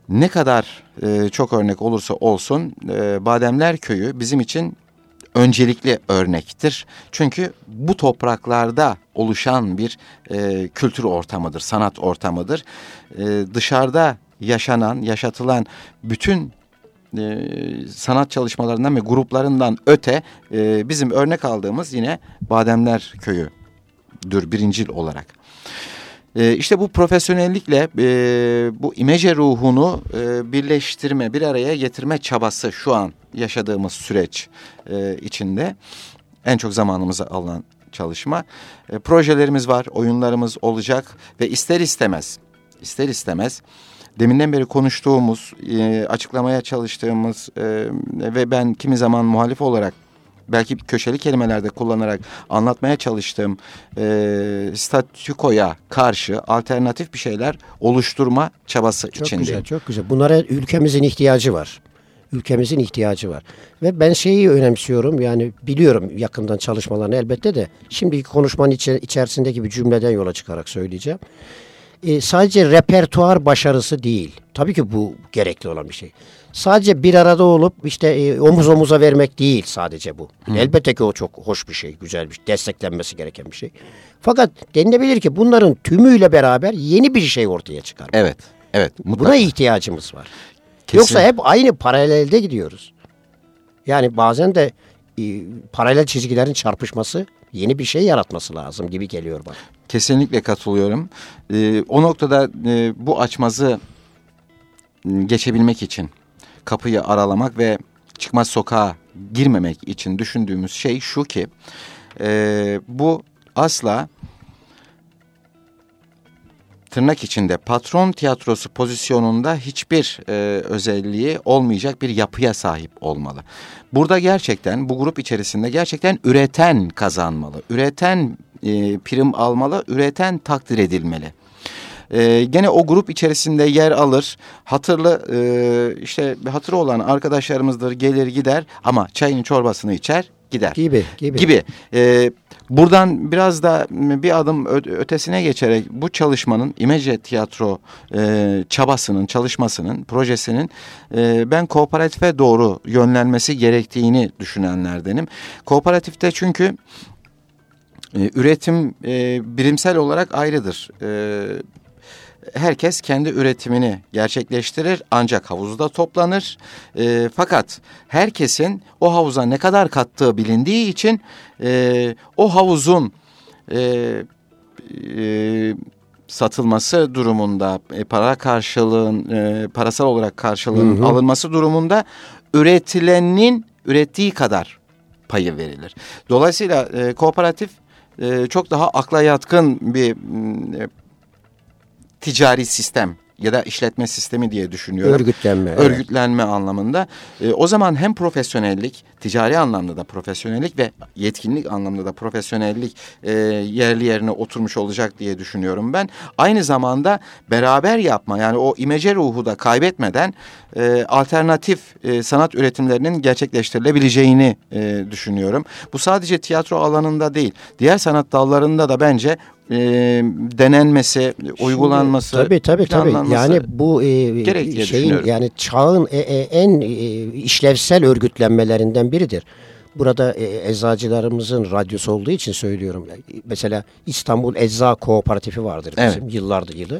ne kadar e, çok örnek olursa olsun e, Bademler Köyü bizim için öncelikli örnektir. Çünkü bu topraklarda oluşan bir e, kültür ortamıdır, sanat ortamıdır. E, dışarıda yaşanan, yaşatılan bütün e, sanat çalışmalarından ve gruplarından öte e, bizim örnek aldığımız yine Bademler Köyü'dür birincil olarak. E, işte bu profesyonellikle e, bu imece ruhunu e, birleştirme, bir araya getirme çabası şu an yaşadığımız süreç e, içinde en çok zamanımızı alan çalışma. Projelerimiz var, oyunlarımız olacak ve ister istemez, ister istemez deminden beri konuştuğumuz, açıklamaya çalıştığımız ve ben kimi zaman muhalif olarak belki köşeli kelimelerde kullanarak anlatmaya çalıştığım e, statükoya karşı alternatif bir şeyler oluşturma çabası çok içindeyim. güzel, çok güzel. Bunlara ülkemizin ihtiyacı var. Ülkemizin ihtiyacı var. Ve ben şeyi önemsiyorum yani biliyorum yakından çalışmalarını elbette de şimdiki konuşmanın içe- içerisindeki bir cümleden yola çıkarak söyleyeceğim. E, sadece repertuar başarısı değil. Tabii ki bu gerekli olan bir şey. Sadece bir arada olup işte e, omuz omuza vermek değil sadece bu. Elbette ki o çok hoş bir şey, güzel bir şey, desteklenmesi gereken bir şey. Fakat denilebilir ki bunların tümüyle beraber yeni bir şey ortaya çıkar. Evet, evet. Mutlaka. Buna ihtiyacımız var. Kesin. Yoksa hep aynı paralelde gidiyoruz. Yani bazen de e, paralel çizgilerin çarpışması yeni bir şey yaratması lazım gibi geliyor bana. Kesinlikle katılıyorum. Ee, o noktada e, bu açmazı geçebilmek için kapıyı aralamak ve çıkmaz sokağa girmemek için düşündüğümüz şey şu ki e, bu asla tırnak içinde patron tiyatrosu pozisyonunda hiçbir e, özelliği olmayacak bir yapıya sahip olmalı. Burada gerçekten bu grup içerisinde gerçekten üreten kazanmalı. Üreten e, prim almalı, üreten takdir edilmeli. E, gene o grup içerisinde yer alır. Hatırlı e, işte hatırı olan arkadaşlarımızdır gelir gider ama çayını çorbasını içer gider Gibi, gibi. gibi. Ee, buradan biraz da bir adım ötesine geçerek bu çalışmanın İmece Tiyatro e, çabasının, çalışmasının, projesinin e, ben kooperatife doğru yönlenmesi gerektiğini düşünenlerdenim. Kooperatifte çünkü e, üretim e, birimsel olarak ayrıdır. E, herkes kendi üretimini gerçekleştirir ancak havuzda toplanır. E, fakat herkesin o havuza ne kadar kattığı bilindiği için e, o havuzun e, e, satılması durumunda e, para karşılığın e, parasal olarak karşılığın Hı hı. alınması durumunda üretilenin ürettiği kadar payı verilir. Dolayısıyla e, kooperatif e, çok daha akla yatkın bir m, e, ticari sistem ya da işletme sistemi diye düşünüyorum. Örgütlenme. evet. Örgütlenme anlamında. E, o zaman hem profesyonellik, ticari anlamda da profesyonellik ve yetkinlik anlamda da profesyonellik e, yerli yerine oturmuş olacak diye düşünüyorum ben. Aynı zamanda beraber yapma yani o imece ruhu da kaybetmeden e, alternatif e, sanat üretimlerinin gerçekleştirilebileceğini e, düşünüyorum. Bu sadece tiyatro alanında değil, diğer sanat dallarında da bence e, denenmesi, uygulanması, Tabii tabii tabii. planlanması- Yani bu e, şeyin yani çağın e, e, en e, işlevsel örgütlenmelerinden biridir. Burada e, eczacılarımızın radyosu olduğu için söylüyorum. Mesela İstanbul Ecza Kooperatifi vardır bizim Evet. yıllardır yılı.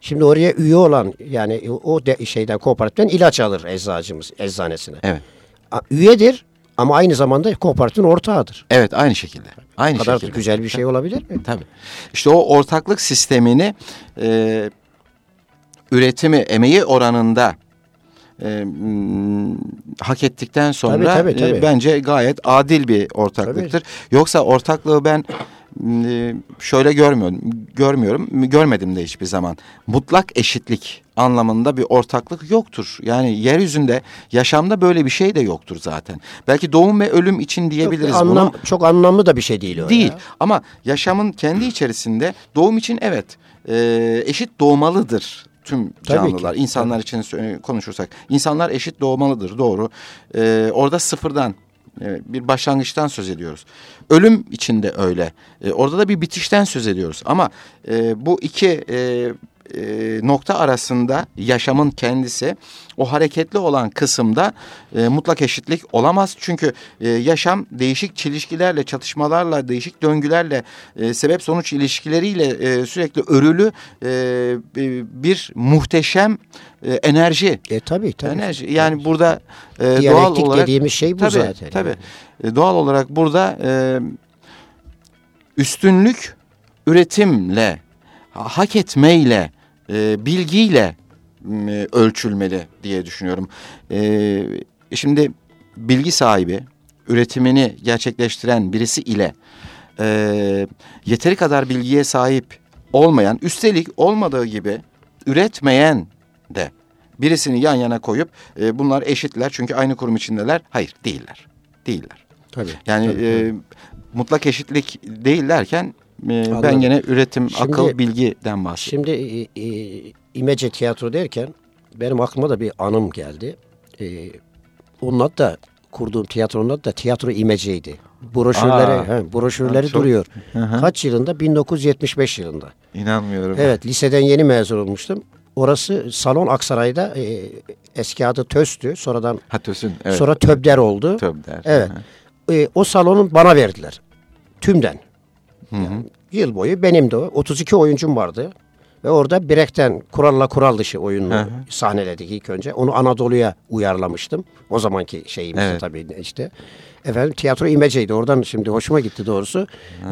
Şimdi oraya üye olan yani o de, şeyden kooperatiften ilaç alır eczacımız eczanesine. Evet. Üyedir ama aynı zamanda kooperatifin ortağıdır. Evet aynı şekilde. Aynı kadar şekilde. güzel bir şey olabilir mi? Tabii. İşte o ortaklık sistemini e, üretimi, emeği oranında e, hak ettikten sonra Tabii, tabii, e, tabii. bence gayet adil bir ortaklıktır. Yoksa ortaklığı ben e, şöyle görmüyorum, görmüyorum, görmedim de hiçbir zaman. Mutlak eşitlik anlamında bir ortaklık yoktur. Yani yeryüzünde, yaşamda böyle bir şey de yoktur zaten. Belki doğum ve ölüm için diyebiliriz Çok, bunu. anlam, çok anlamlı da bir şey değil o Değil ya. ama yaşamın kendi içerisinde doğum için evet e, eşit doğmalıdır tüm Tabii canlılar. ki, İnsanlar için sö- konuşursak insanlar eşit doğmalıdır doğru. E, orada sıfırdan e, bir başlangıçtan söz ediyoruz. Ölüm içinde öyle. E, orada da bir bitişten söz ediyoruz. Ama e, bu iki e, e, nokta arasında yaşamın kendisi o hareketli olan kısımda e, mutlak eşitlik olamaz. Çünkü e, yaşam değişik çelişkilerle, çatışmalarla, değişik döngülerle, e, sebep sonuç ilişkileriyle e, sürekli örülü e, bir- muhteşem e, enerji. E tabii tabii. Enerji. Yani burada e, doğal olarak dediğimiz şey bu tabii, zaten. Tabii. yani. E, Doğal olarak burada e, üstünlük üretimle hak etmeyle, e, bilgiyle e, ölçülmeli diye düşünüyorum. E, şimdi bilgi sahibi, üretimini gerçekleştiren birisi ile e, yeteri kadar bilgiye sahip olmayan, üstelik olmadığı gibi üretmeyen de birisini yan yana koyup e, bunlar eşitler çünkü aynı kurum içindeler. Hayır değiller. Değiller. Tabii. Yani tabii, e, tabii. mutlak eşitlik değil derken e, ben Anladım. gene üretim, Şimdi- akıl, bilgiden bahsediyorum. Şimdi e, e, imece tiyatro derken benim aklıma da bir anım geldi. E, onun adı da kurduğum tiyatronun adı da tiyatro imeceydi. Broşürleri, he, broşürleri Ha, çok- duruyor. Hı hı. Kaç yılında? 1975 yılında. İnanmıyorum. Evet, liseden yeni mezun olmuştum. Orası Salon Aksaray'da e, eski adı TÖS'tü. Sonradan Ha Tösün. Evet. sonra TÖBDER oldu. Töb der. Evet. Hı. E, o salonun bana verdiler. Tümden. Hı hı. Yıl boyu benim de o. 32 oyuncum vardı. Ve orada Birek'ten kuralla kural dışı oyununu Hı hı. sahneledik ilk önce. Onu Anadolu'ya uyarlamıştım. O zamanki şeyimizdi Evet. tabii işte. Efendim tiyatro imeceydi. Oradan şimdi hoşuma gitti doğrusu.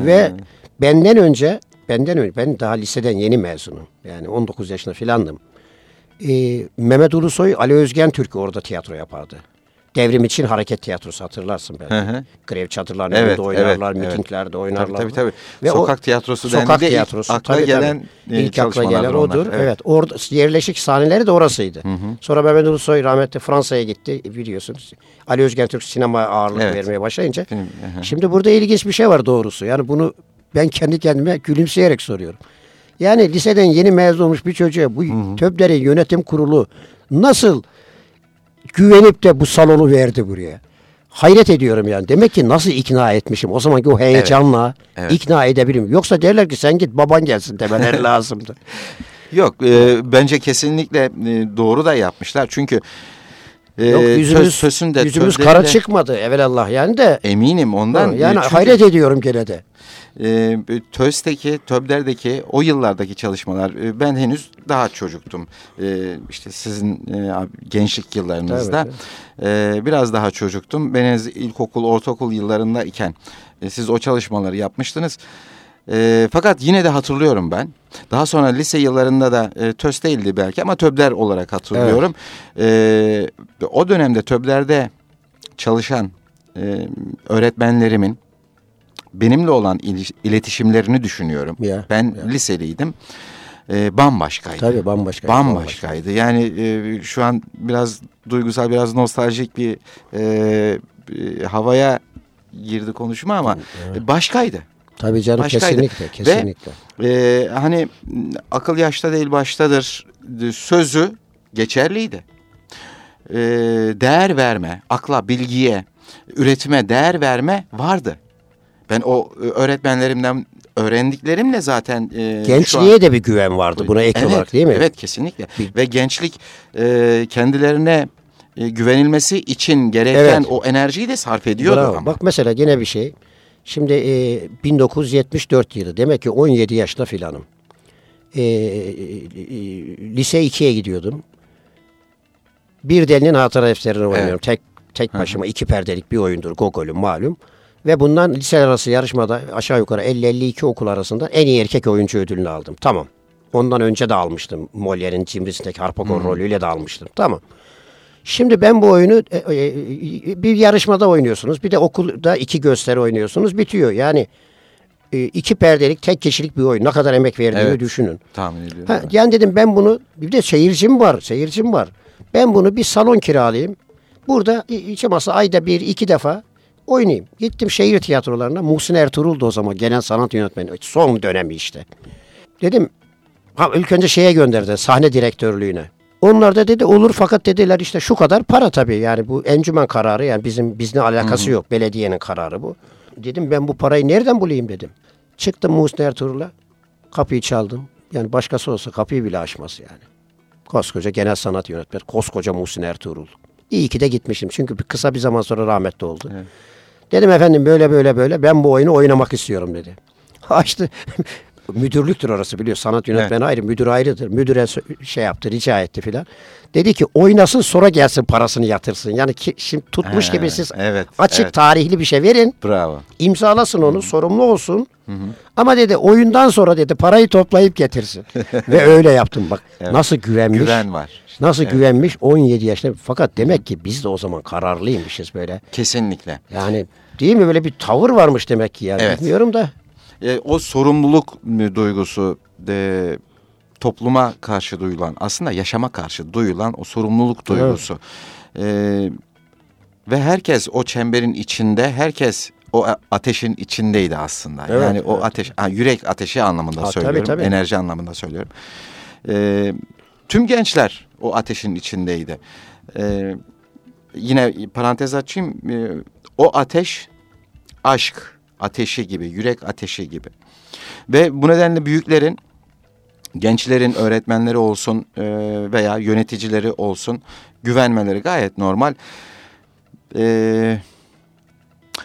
Ve benden önce benden önce ben daha liseden yeni mezunum. Yani 19 yaşında filandım. Ee, Mehmet Ulusoy, Ali Özgen Türk orada tiyatro yapardı. Devrim için hareket tiyatrosu hatırlarsın belki. Hı hı. Grev çadırlarının Evet, oynarlar, evet, evet. mitinglerde oynarlar. Tabii tabii. tabii. Ve o- sokak tiyatrosu Sokak dendiğinde ilk tiyatrosu. akla tabii, gelen tabii. e, İlk akla gelen odur. onlar. Evet. Orada yerleşik sahneleri de orasıydı. Sonra Mehmet Ulusoy rahmetli Fransa'ya gitti biliyorsunuz. Ali Özgen Türk sinema ağırlık Evet. vermeye başlayınca. Film, hı hı. Şimdi burada ilginç bir şey var doğrusu. Yani bunu ben kendi kendime gülümseyerek soruyorum. Yani liseden yeni mezun olmuş bir çocuğa bu TÖBDER'in yönetim kurulu nasıl güvenip de bu salonu verdi buraya? Hayret ediyorum yani. Demek ki nasıl ikna etmişim? O zamanki o heyecanla Evet. ikna edebilirim. Yoksa derler ki sen git baban gelsin demeleri lazımdı. Yok e, bence kesinlikle e, doğru da yapmışlar. Çünkü e, Yok yüzümüz, Tös'ün de, yüzümüz kara de- çıkmadı evelallah yani de. Eminim ondan. yani E, çünkü, hayret ediyorum gene de. E, TÖS'teki, TÖB'lerdeki o yıllardaki çalışmalar e, ben henüz daha çocuktum. E, işte sizin e, gençlik yıllarınızda e, biraz daha çocuktum. Ben henüz ilkokul, ortaokul yıllarında iken e, siz o çalışmaları yapmıştınız. E, fakat yine de hatırlıyorum ben. Daha sonra lise yıllarında da e, TÖS değildi belki ama TÖB'ler olarak hatırlıyorum. E, o dönemde TÖB'lerde çalışan e, öğretmenlerimin benimle olan iletişimlerini düşünüyorum. Ya, ben liseliydim. E, bambaşkaydı. Tabii bambaşka. Bambaşkaydı. Yani e, şu an biraz duygusal, biraz nostaljik bir e, e, havaya girdi konuşma ama e, başkaydı. Tabii canım Başkaydı. kesinlikle kesinlikle. E, hani akıl yaşta değil baştadır sözü geçerliydi. E, değer verme, akla, bilgiye, üretime değer verme vardı. Ben o e, öğretmenlerimden öğrendiklerimle zaten e, şu an- Gençliğe de bir güven vardı buna ek Evet, olarak değil mi? Evet kesinlikle. Bir- Ve gençlik e, kendilerine e, güvenilmesi için gereken Evet. o enerjiyi de sarf ediyordu Bravo. ama. Bak mesela yine bir şey. Şimdi e, 1974 yılı demek ki 17 yaşta filanım. E, e, lise 2'ye gidiyordum. Bir delinin hatıra defterini oynuyorum. Tek tek başıma iki perdelik bir oyundur. Gogol'ün malum. Ve bundan lise arası yarışmada aşağı yukarı 50-52 okul arasında en iyi erkek oyuncu ödülünü aldım. Tamam. Ondan önce de almıştım. Molière'in Cimrisi'ndeki Harpagon rolüyle de almıştım. Tamam. Şimdi ben bu oyunu e, e, bir yarışmada oynuyorsunuz. Bir de okulda iki gösteri oynuyorsunuz. Bitiyor. Yani e, iki perdelik tek kişilik bir oyun. Ne kadar emek verdiğini Evet. düşünün. Tahmin ediyorum. Ha, yani dedim ben bunu bir de seyircim var. Seyircim var. Ben bunu bir salon kiralayayım. Burada hiç olmazsa ayda bir iki defa oynayayım. Gittim şehir tiyatrolarına. Muhsin Ertuğrul da o zaman genel sanat yönetmeni. Son dönemi işte. Dedim ha, ilk önce şeye gönderdi sahne direktörlüğüne. Onlar da dedi olur fakat dediler işte şu kadar para tabii yani bu encümen kararı yani bizim bizle alakası yok belediyenin kararı bu. Dedim ben bu parayı nereden bulayım dedim. Çıktım Muhsin Ertuğrul'a kapıyı çaldım. Yani başkası olsa kapıyı bile açmaz yani. Koskoca genel sanat yönetmeni, koskoca Muhsin Ertuğrul. İyi ki de gitmişim çünkü bir kısa bir zaman sonra rahmetli oldu. Evet. Dedim efendim böyle böyle böyle ben bu oyunu oynamak istiyorum dedi. Açtı. Müdürlüktür orası biliyor. Sanat yönetmeni ayrı, müdür ayrıdır. Müdüre şey yaptı, rica etti filan. Dedi ki oynasın sonra gelsin parasını yatırsın. Yani ki, şimdi tutmuş Ha, gibi siz evet, açık evet. tarihli bir şey verin. Bravo. imzalasın onu, sorumlu olsun. Ama dedi oyundan sonra dedi parayı toplayıp getirsin. Ve öyle yaptım bak. Evet. Nasıl güvenmiş. Güven var. İşte, Nasıl evet. güvenmiş 17 yaşında. Fakat demek ki biz de o zaman kararlıymışız böyle. Kesinlikle. Yani değil mi böyle bir tavır varmış demek ki yani. Evet. Bilmiyorum da. E, o sorumluluk e, duygusu de, topluma karşı duyulan aslında yaşama karşı duyulan o sorumluluk duygusu. E, ve herkes o çemberin içinde herkes o ateşin içindeydi aslında. Evet, yani o evet. ateş ha, yürek ateşi anlamında Ha, tabii, söylüyorum. tabii. Enerji anlamında söylüyorum. E, tüm gençler o ateşin içindeydi. E, yine parantez açayım. E, o ateş aşk ateşi gibi, yürek ateşi gibi. Ve bu nedenle büyüklerin, gençlerin öğretmenleri olsun e, veya yöneticileri olsun güvenmeleri gayet normal. E,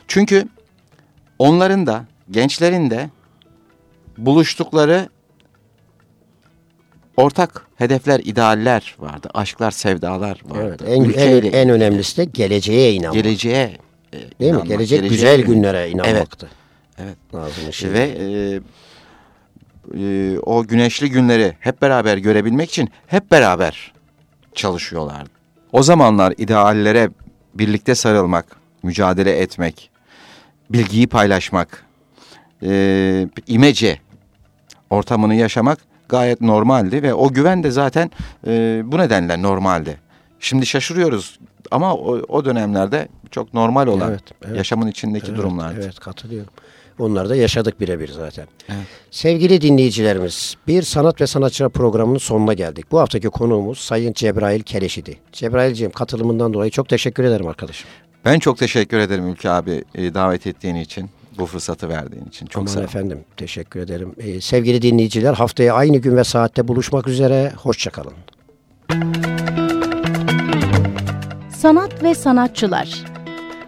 çünkü onların da, gençlerin de buluştukları ortak hedefler, idealler vardı. Aşklar, sevdalar vardı. Evet. En, en, en önemlisi de geleceğe inanmak. geleceğe e, değil mi? Gelecek geleceğe güzel günlere inanmaktı. Evet. Lazım şey. Ve e, e, o güneşli günleri hep beraber görebilmek için hep beraber çalışıyorlardı. O zamanlar ideallere birlikte sarılmak, mücadele etmek, bilgiyi paylaşmak, e, imece ortamını yaşamak gayet normaldi ve o güven de zaten e, bu nedenle normaldi. Şimdi şaşırıyoruz ama o, o dönemlerde çok normal olan Evet, evet. yaşamın içindeki Evet, durumlardı. Evet katılıyorum. Onları da yaşadık birebir zaten. Sevgili dinleyicilerimiz, bir sanat ve sanatçılar programının sonuna geldik. Bu haftaki konuğumuz Sayın Cebrail Keleş idi. Cebrail'ciğim katılımından dolayı çok teşekkür ederim arkadaşım. Ben çok teşekkür ederim Ülke abi e, davet ettiğin için, bu fırsatı verdiğin için. Çok Aman sağ ol. efendim teşekkür ederim. Ee, sevgili dinleyiciler haftaya aynı gün ve saatte buluşmak üzere. Hoşçakalın. Sanat ve sanatçılar.